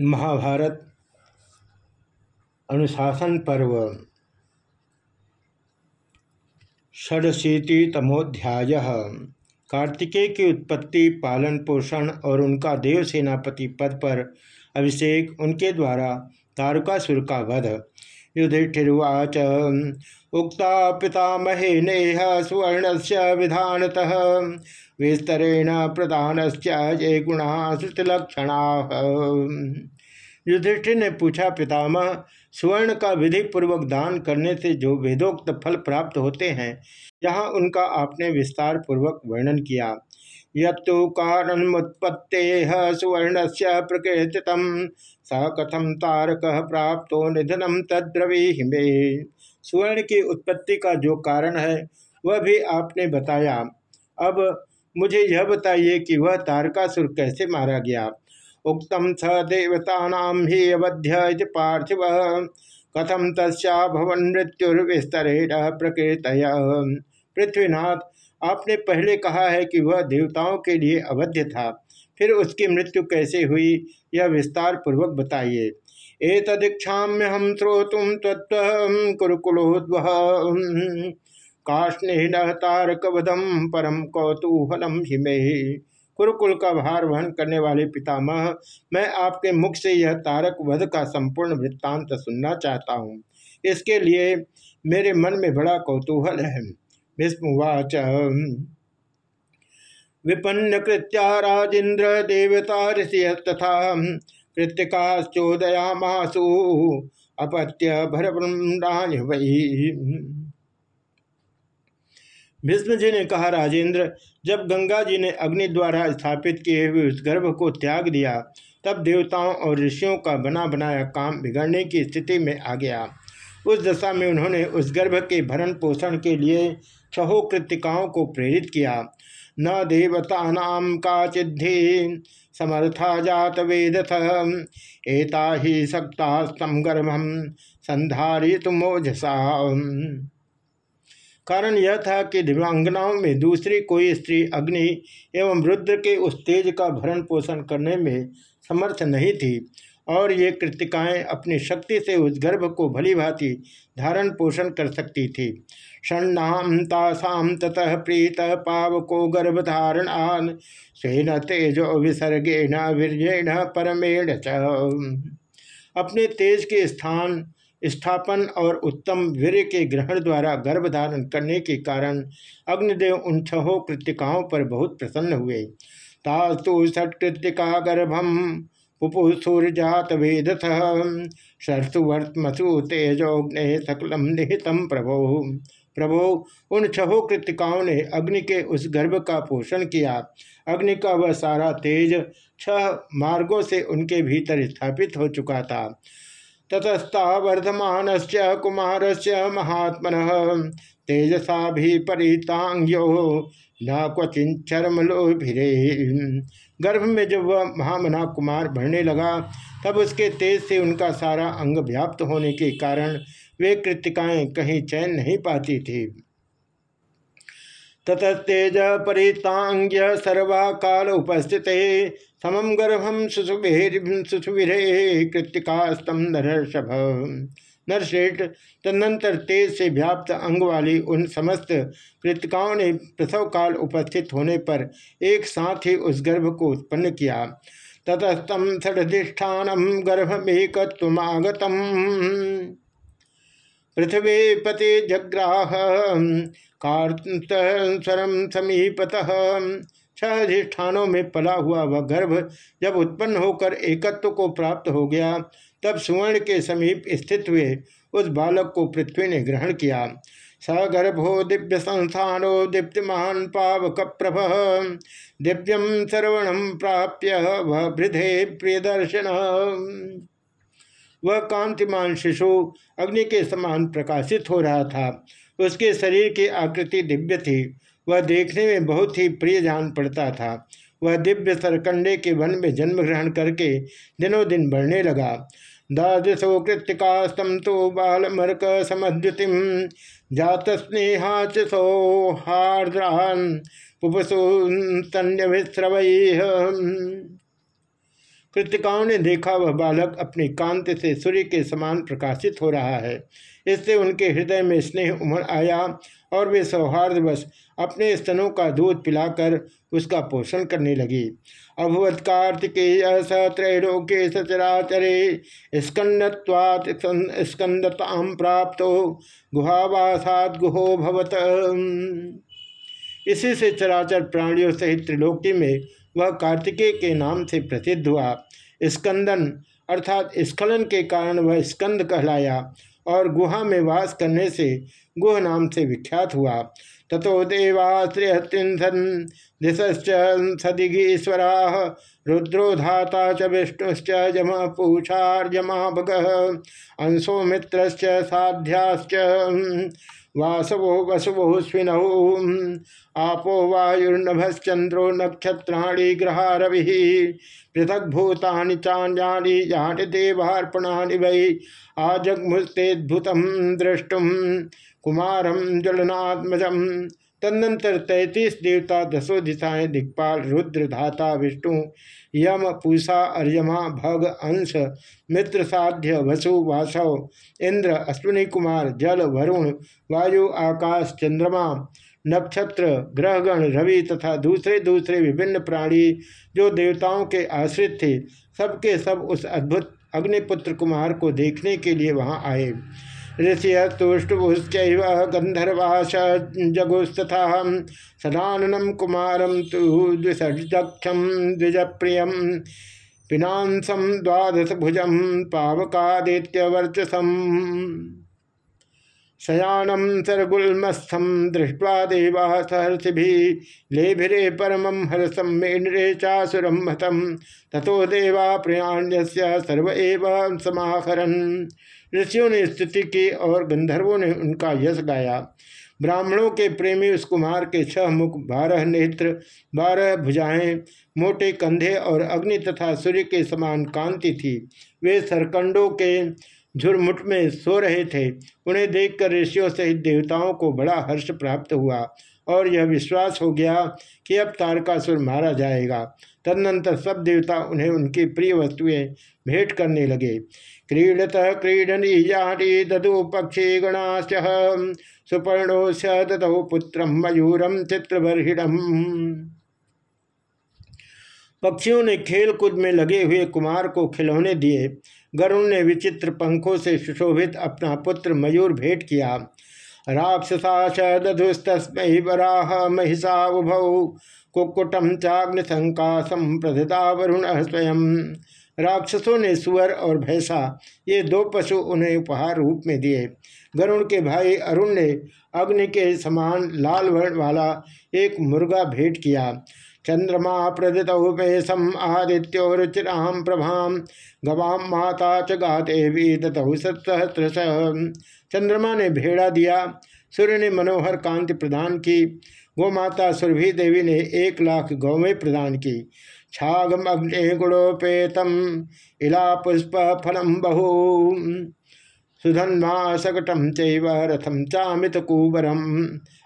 महाभारत अनुशासन पर्व, षडशीतितमोध्याय। कार्तिकेय की उत्पत्ति, पालन पोषण और उनका देव सेनापति पद पर अभिषेक उनके द्वारा तारुकासुर का वध युधिष्ठिर्वाच। उक्ता पितामहे नेह सुवर्ण से विधानतः। विस्तरेण प्रधान जय गुणा श्रुतिलक्षणा युधिष्ठिर ने पूछा, पितामह, सुवर्ण का विधि पूर्वक दान करने से जो वेदोक्त फल प्राप्त होते हैं, यहाँ उनका आपने विस्तार पूर्वक वर्णन किया। यत्तु कारणमुत्पत्ते सुवर्ण से प्रकृति स कथम तारक प्राप्त निधनम तद्रवी हिमे सुवर्ण की उत्पत्ति का जो कारण है, वह भी आपने बताया। अब मुझे यह बताइए कि वह तारकासुर कैसे मारा गया? उक्तम स देवता ही अवध्य पार्थिव। कथम तस्या भवन प्रकृत पृथ्वीनाथ, आपने पहले कहा है कि वह देवताओं के लिए अवध्य था। फिर उसकी मृत्यु कैसे हुई, यह विस्तार पूर्वक बताइए। एतदीक्षाम्य हम श्रोतुम तत्व कुरुकुलोद्व काष्ण तारक वधम परम कौतूहलम हिमे। कुरुकुल का भार वहन करने वाले पितामह, मैं आपके मुख से यह तारक वध का संपूर्ण वृत्तांत सुनना चाहता हूँ। इसके लिए मेरे मन में बड़ा कौतूहल है। विस्मुवाच विपन्न कृत्या राजेन्द्र देवता ऋषि तथा कृतिकाश्चोदयामासु अपत्य भरब्रह्मण्य वही भीष्म जी ने कहा राजेंद्र जब गंगा जी ने अग्नि द्वारा स्थापित किए हुए उस गर्भ को त्याग दिया, तब देवताओं और ऋषियों का बना बनाया काम बिगड़ने की स्थिति में आ गया। उस दशा में उन्होंने उस गर्भ के भरण पोषण के लिए छहो कृतिकाओं को प्रेरित किया। न देवता नाम का चिद्धि, समर्था जात वेदथ। एता ही सक्ता स्तम गर्भम संधारित मोझसा कारण यह था कि दिव्यांगनाओं में दूसरी कोई स्त्री अग्नि एवं रुद्र के उस तेज का भरण पोषण करने में समर्थ नहीं थी। और ये कृतिकाएँ अपनी शक्ति से उस गर्भ को भली भांति धारण पोषण कर सकती थी। षण्णाम तासाम ततः प्रीत पावको गर्भधारणान स्वेन तेजो विसर्गेण, वीर्येण, परमेण अपने तेज के स्थान, स्थापन और उत्तम वीर के ग्रहण द्वारा गर्भ धारण करने के कारण अग्निदेव उन छहों कृतिकाओं पर बहुत प्रसन्न हुए। तास्तु षटकृतिका गर्भम। पुपुसूर्जात वेदथ शर्षुवर्तमसु तेजोग्ने सकलम निहितम प्रभो। प्रभो, उन छहों कृतिकाओं ने अग्नि के उस गर्भ का पोषण किया। अग्नि का वह सारा तेज छह मार्गों से उनके भीतर स्थापित हो चुका था। ततस्ता वर्धमान से कुमार से महात्मन, तेजसा भी परितांग्यो, न क्वचिन चरम लोभिरे गर्भ में जब वह महामना कुमार बढ़ने लगा, तब उसके तेज से उनका सारा अंग व्याप्त होने के कारण वे कृतिकाएँ कहीं चैन नहीं पाती थी। ततस्तेज परितांग्य सर्वा काल उपस्थित समम गर्भम सुसुभिरे कृतिकास्तम नरषभ नरश्रेष्ठ तदनंतर तेज से व्याप्त अंग वाली उन समस्त कृतिकाओं ने प्रसव काल उपस्थित होने पर एक साथ ही उस गर्भ को उत्पन्न किया। ततस्तम षडधिष्ठानम गर्भमेकत्वमागतम। पृथ्वी पते जग्राह कार्तरम समीपतः। छह अधिष्ठानों में पला हुआ वह गर्भ जब उत्पन्न होकर एकत्व को प्राप्त हो गया तब सुवर्ण के समीप स्थित हुए उस बालक को पृथ्वी ने ग्रहण किया। सगर्भो दिव्य संस्थानो दीप्तिमान पावक प्रभ दिव्यम श्रवणम प्राप्य वह वृद्धे प्रिय दर्शन वह कांतिमान शिशु अग्नि के समान प्रकाशित हो रहा था। उसके शरीर की आकृति दिव्य थी। वह देखने में बहुत ही प्रिय जान पड़ता था। वह दिव्य सरकंडे के वन में जन्म ग्रहण करके दिनों दिन बढ़ने लगा। द्वादशो कृतिकास्तम तो बाल मर्क समद्युतिम जात स्नेहा सौहार्द्रान पुपसो कृतिकाओं ने देखा वह बालक अपनी कांत से सूर्य के समान प्रकाशित हो रहा है। इससे उनके हृदय में स्नेह उमड़ आया और वे सौहार्दवश अपने स्तनों का दूध पिलाकर उसका पोषण करने लगी। अभवत कार्तिकेय स सचराचरे स्कंदत्वात् स्कंदताम प्राप्त गुहावासाद गुहो भवत। इसी से चराचर प्राणियों सहित त्रिलोकी में वह कार्तिकेय के नाम से प्रसिद्ध हुआ। स्कंदन, अर्थात स्खलन के कारण वह स्कंद कहलाया। और गुहा में वास करने से गुह नाम से विख्यात हुआ। तथो देवाश्रियत्रिंसन दिशश्च सदिगीश्वरा रुद्रोधाता च विष्णुश्च जम जमा भग अंशो मित्रश्च साध्याश्च वासवो वसवो स्विनौ आपो वायुर्नभश्चंद्रो नक्षत्राणी ग्रहा रवि पृथक भूतानि चान्यानि, यानि देवार्पणानि वै। आजगमुस्तेद्भुत द्रष्टुम कुमारम ज्वलनात्मजम। तदनंतर तैतीस देवता दसों दिशाएँ दिक्पाल, रुद्र, धाता, विष्णु, यम, पूषा, अर्यमा, भग, अंश, मित्र, साध्य, वसु, वासव, इंद्र, अश्विनी कुमार, जल, वरुण, वायु, आकाश, चंद्रमा, नक्षत्र, ग्रहगण, रवि तथा दूसरे दूसरे विभिन्न प्राणी जो देवताओं के आश्रित थे, सबके सब उस अद्भुत अग्निपुत्र कुमार को देखने के लिए वहाँ आए। ऋषियस्तुष्टुश्च गंधर्वाश जगुस्तथा सदाननम कुमारम तो द्विषक्षम द्विजप्रिय। पिनांसम द्वादश पावकादित्यवर्चसम शयानम सरगुलमस्थम दृष्ट्वा देवा सहर्षि लेभिरे परमं हर्षम मेण्रे चासुरम तथो देवा प्रयाण्य सर्व समाहरन। ऋषियों ने स्तुति की और गंधर्वों ने उनका यश गाया। ब्राह्मणों के प्रेमी उस कुमार के छह मुख, बारह नेत्र, बारह भुजाएँ, मोटे कंधे और अग्नि तथा सूर्य के समान कांति थी। वे सरकंडों के झुरमुट में सो रहे थे। उन्हें देखकर ऋषियों सहित देवताओं को बड़ा हर्ष प्राप्त हुआ। और यह विश्वास हो गया कि अब तारकासुर मारा जाएगा। तदनंतर सब देवता उन्हें उनकी प्रिय वस्तुएँ भेंट करने लगे। क्रीडत क्रीडनी ददु पक्षी गणाश सुपर्णो से पुत्र मयूरम चित्रबर्हिणम पक्षियों ने खेल कूद में लगे हुए कुमार को खिलौने दिए। गरुण ने विचित्र पंखों से सुशोभित अपना पुत्र मयूर भेंट किया। राक्षसा च दधुस्तस्म वराह महिषा उभौ कुक्कुटम चाग्न संकाशम प्रधता वरुण स्वयं। राक्षसों ने सुअर और भैंसा, ये दो पशु उन्हें उपहार रूप में दिए। गरुण के भाई अरुण ने अग्नि के समान लाल वर्ण वाला एक मुर्गा भेंट किया। चंद्रमा प्रदतौपेशम आदित्यो रुचिराम प्रभाम गवाम माता च गा देवी दतौ सत्सहस्रश चंद्रमा ने भेड़ा दिया। सूर्य ने मनोहर कांति प्रदान की। गोमाता सुरभि देवी ने एक लाख गौवें प्रदान की। छागम अग्नि गुणोपेतम। इला पुष्प फलम बहु। सुधन्मा सकटम चैव रथम चामित कुबरम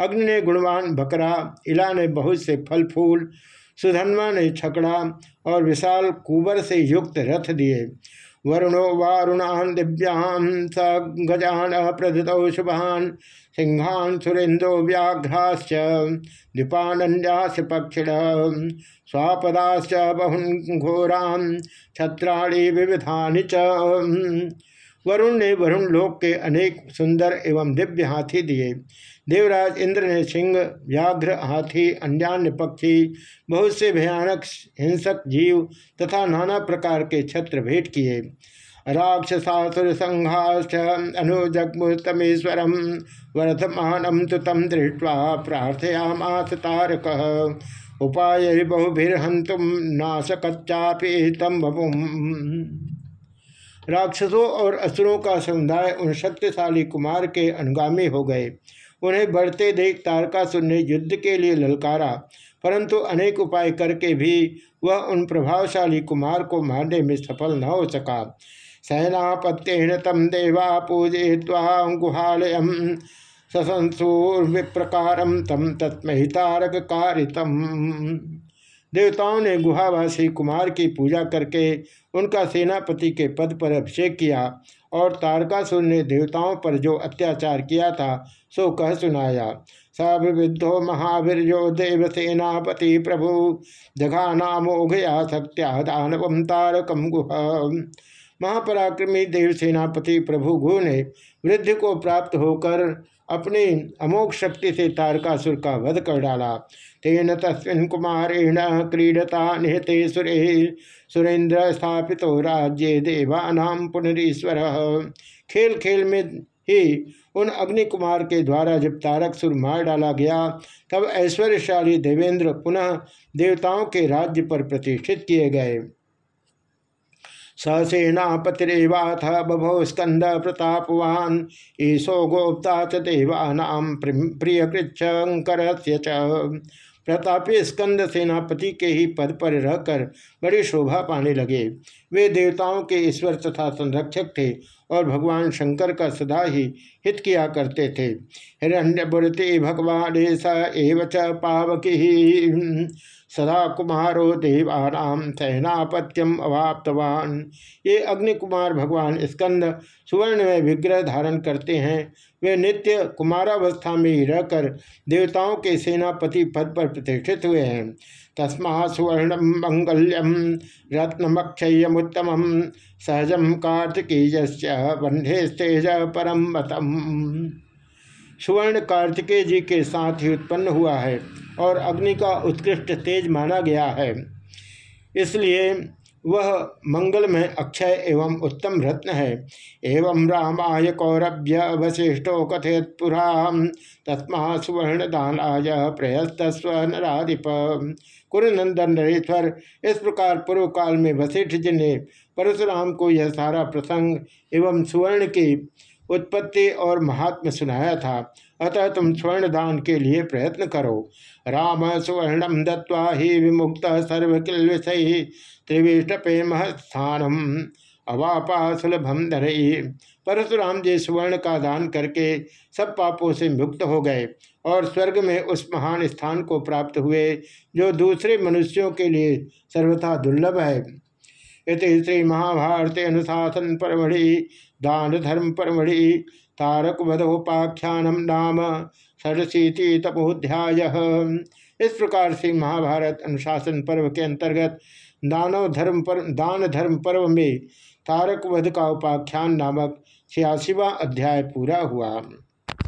अग्नि ने गुणवान बकरा इला ने बहुत से फल फूल सुधन्मा ने छकड़ा और विशाल कुबर से युक्त रथ दिए। वरुणो वारुणान दिव्यान स गजान प्रदत शुभान। सिंहान सुरेन्द्रो व्याघ्राश्च दीपान्यास पक्षिण। स्वापदाश्च बहुन घोरान। छत्राणी विविधानि च। वरुण ने वरुण लोक के अनेक सुंदर एवं दिव्य हाथी दिए। देवराज इंद्र ने सिंह, व्याघ्र हाथी, अन्यान्य पक्षी, बहुत से भयानक हिंसक जीव तथा नाना प्रकार के छत्र भेंट किए। राक्षसासुर संघाश्च अनुजगमुतमेश्वर वर्धमानम तो तम दृष्ट्वा प्रार्थयामास तारक। उपाय बहुभिर्हंतुम नाशकच्चापि तम बपुम राक्षसों और असुरों का समुदाय उन शक्तिशाली कुमार के अनुगामी हो गए। उन्हें बढ़ते देख तारकासुर ने युद्ध के लिए ललकारा, परंतु अनेक उपाय करके भी वह उन प्रभावशाली कुमार को मारने में सफल न हो सका। सेनापत्येन तम देवा पूजे गुहालय ससंसूर विप्रकारम तम तत्महि तारक कारितम देवताओं ने गुहावासी कुमार की पूजा करके उनका सेनापति के पद पर अभिषेक किया और तारकासुर ने देवताओं पर जो अत्याचार किया था, सो कह सुनाया सविद्धो महावीर्यो देवसेनापति प्रभु जघा नामोघया सत्या दानव तारकम गुह। महापराक्रमी देव सेनापति प्रभु घु ने वृद्धि को प्राप्त होकर अपनी अमोघ शक्ति से तारकासुर का वध कर डाला। तेन तस्मिन कुमारेण क्रीडता निहते सुरे। सुरेंद्र स्थापित राज्य देवानाम पुनरीश्वर। खेल खेल में ही उन अग्नि कुमार के द्वारा जब तारक सुर मार डाला गया, तब ऐश्वर्यशाली देवेंद्र पुनः देवताओं के राज्य पर प्रतिष्ठित किए गए। ससेनापतिरेवाथ बभो स्कंद प्रतापवान। ईशो गोप्ता च देवानाम प्रिय कृच्छंकर प्रतापी स्कंद सेनापति के ही पद पर रहकर बड़ी शोभा पाने लगे। वे देवताओं के ईश्वर तथा संरक्षक थे और भगवान शंकर का सदा ही हित किया करते थे। हिरण्यपुरति भगवान स एव च पावकी। सदा कुमारो देवानाम सहनापत्यम अवाप्तवान। ये अग्नि कुमार भगवान स्कंद सुवर्ण में विग्रह धारण करते हैं, वे नित्य कुमारावस्था में ही रहकर देवताओं के सेनापति पद पर प्रतिष्ठित हुए हैं। तस्मा सुवर्ण मंगल्यम रत्नमक्षयमुत्तम सहजम कार्तिकीय वंधे तेज परम मतम सुवर्ण कार्तिकेय जी के साथ ही उत्पन्न हुआ है और अग्नि का उत्कृष्ट तेज माना गया है। इसलिए वह मंगल में अक्षय एवं उत्तम रत्न है। एवं रामाय कौरभ्य वशिष्ठो कथित पुरा तस्मा सुवर्ण दानाय प्रयस्त स्वराधिप कुरुनंदन नरेश्वर, इस प्रकार पूर्व काल में वशिष्ठ जी ने परशुराम को यह सारा प्रसंग एवं सुवर्ण की उत्पत्ति और महात्म सुनाया था। अतः तुम स्वर्ण दान के लिए प्रयत्न करो। राम सुवर्णम दत्वा ही विमुक्त सर्व किल सर्वकिल विषय त्रिविष्टपे महत्थानम अवापा सुलभम धरई परशुराम जी सुवर्ण का दान करके सब पापों से मुक्त हो गए और स्वर्ग में उस महान स्थान को प्राप्त हुए, जो दूसरे मनुष्यों के लिए सर्वथा दुर्लभ है। श्री महाभारत अनुशासन परमढ़ि दान धर्म परमढ़ि तारक वधोपाख्यानम नाम षडशीति तपोध्याय इस प्रकार से महाभारत अनुशासन पर्व के अंतर्गत दानव धर्म पर दान धर्म पर्व में तारक वध का उपाख्यान नामक छियासीवा अध्याय पूरा हुआ।